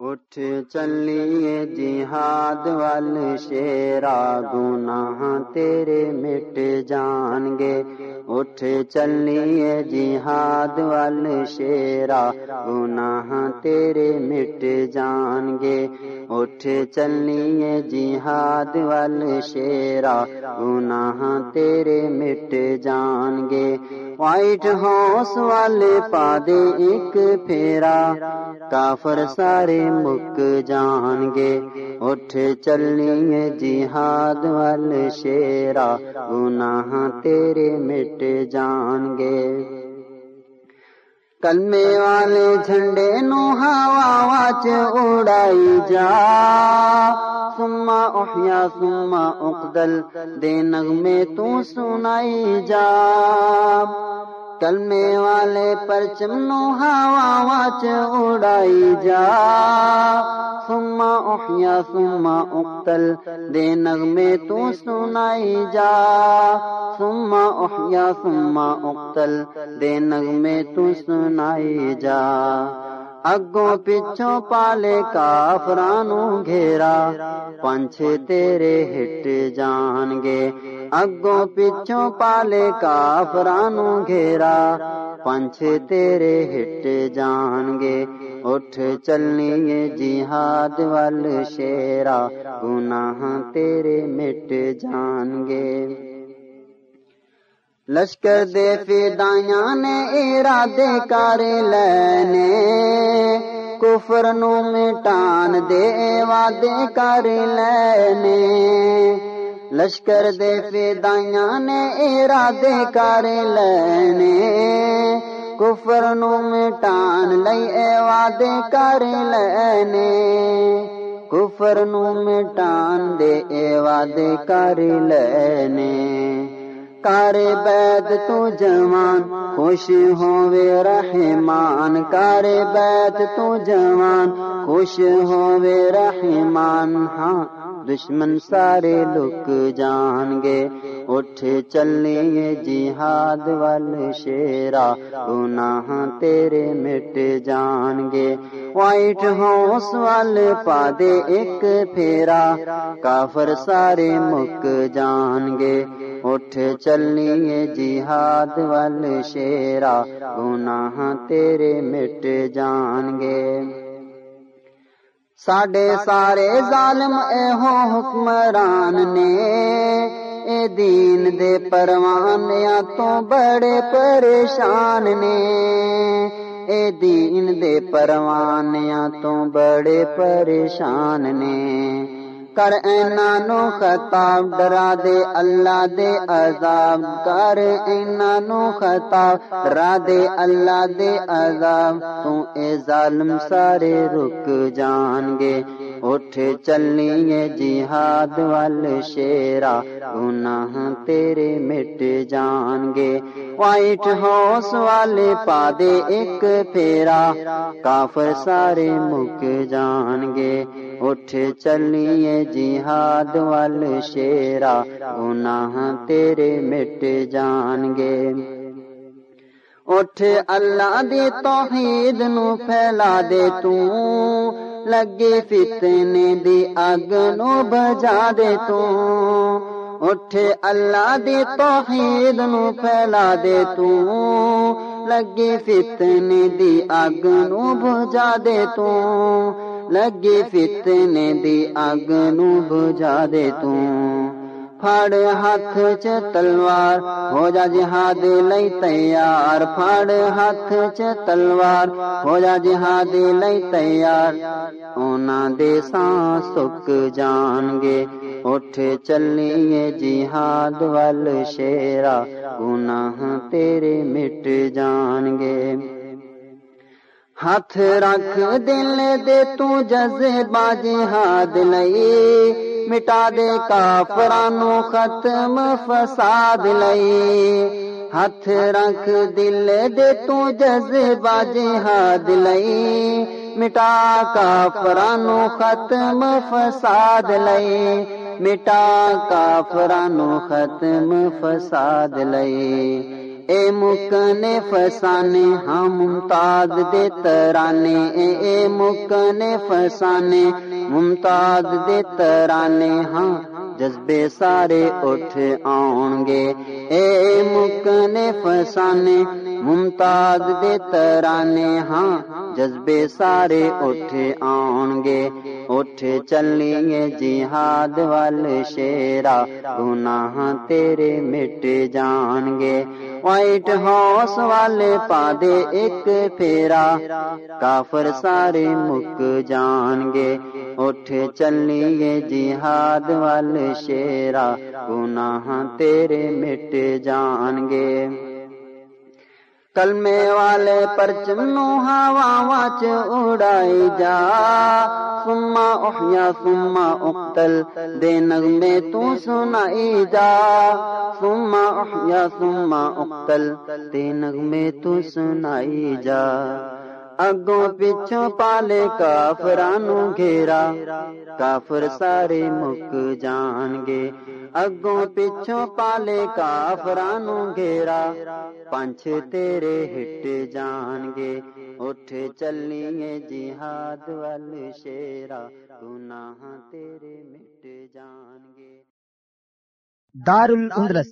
اٹھ چلیے جہاد وال شیرا گناہ تیرے مٹ جان گے۔ اٹھ چلیے جہاد وال شیرا گناہ تیرے مٹ جان گے۔ اٹھ چلیے جہاد وال شیرا گناہ تیرے مٹ جان گے۔ وائٹ ہاؤس والے پا دے ایک پھیرا کافر سارے مک جان گے اٹھ چلیے جہاد وال شیرا گناہ تیرے مٹ جان گے کلمے والے جھنڈے نو ہوا چ اڑائی جا سما احیا سما اقدل، دے نغمے تو سنائی جا۔ کلمے والے پرچم نو ہوا چ اڑائی جا۔ سما احیا سما اقتل دے نغمے تو سنائی جا۔ سما احیا سما اقتل دے نغمے تو سنائی جا۔ اگوں پچھوں پالے کافرانو گھیرا پنچھ تیرے ہٹ جان گے اگوں پچھوں پالے کافرانو گھیرا پنچھ تیرے ہٹ جان گے اٹھ چلنی جہاد وال شیرا گناہ تیرے مٹ جان گے لشکر دے فدائیاں نے ارادے کر لینے، کفر نو مٹان دے وعدے کر لینے۔ لشکر دے فدائیاں نے ارادے کر لینے، کفر نو مٹان لئی اے وعدے کر لینے۔ کفر نو مٹان دے اے وعدے کر لینے۔ کار بیت تو جوان خوش ہووے رحمان کار بیت تو جوان خوش ہووے رحمان ہاں دشمن سارے لک جان گے اٹھ چلیے جہاد وال شیرا گناہ تیرے مٹ جان گے وائٹ ہاؤس وال پا دے ایک پھیرا کافر سارے مک جان گے اٹھ چلیے جہاد وال شیرا گناہ تیرے مٹ جان گے ساڈے سارے ظالم اے ہو حکمران نے اے دین دے پروانیاں تو بڑے پریشان نے اے دین دے پروانیاں تو بڑے پریشان نے کر اینا نو خطاب ڈرا دے اللہ دے عذاب کر اینا نو خطاب ڈرا دے اللہ دے عذاب تو اے ظالم سارے رک جان گے اٹھ چلیے جہاد وال شیرا گناہ تیرے مٹ جان گے وائٹ ہاؤس والے پا دے ایک پھیرا کافر سارے مک جان گے اٹھ چلیے جہاد وال شیرا گناہ تیرے مٹ جان گے اٹھ اللہ دی توحید نو پھیلا دے تو لگے فتنے دی اگ نو بجا دے تو اٹھ اللہ دی توحید نو پھیلا دے تو لگے فتنے دی اگ نو بجا دے تو لگے فتنے دی اگ نو بجا دے تو پھاڑ ہاتھ چ تلوار ہو جا جہاد لئی تیار پھاڑ ہاتھ چ تلوار ہو جا جہاد لئی تیار اونا دے سان سک جان گے اٹھ چلیے جہاد وال شیرا گناہ تیرے مٹ جان گے ہاتھ رکھ دل دے تو جذبہ جہاد لئی مٹا دے کافرانو ختم فساد لئی ہاتھ رکھ دل دے تو جذبہ جہاد لئی مٹا کافرانو ختم فساد لئی مٹا کافرانو ختم فساد لئی اے مکنے فسانے ہاں ممتاز دے ترانے اے اے مکنے فسانے ممتاز دے ترانے ہاں جذبے سارے اٹھ آن گے اے مکنے فسانے ممتاز دے ترانے ہاں جذبے سارے اٹھ آن گے اٹھ چلیے جہاد وال شیرا گناہ تیرے مٹ جان گے وائٹ ہاؤس والے پا دے ایک پھیرا کافر سارے مک جان گے اٹھ چلیے جہاد وال شیرا گناہ تیرے مٹ جان گے کلمے والے پرچم ہوا چ اڑائی جا سما احیا سما اقتل دے نغمے تو سنائی جا سما احیا سما اقتل دے نغمے تو سنائی جا اگوں پچھوں پالے کافرانو گھیرا کافر سارے مک جان گے اگوں پچھوں پالے کافرانو گھیرا پنچ تیرے ہٹ جان گے اٹھ چلیے جہاد وال شیرا گناہ تیرے مٹ جان گے دار الاندلس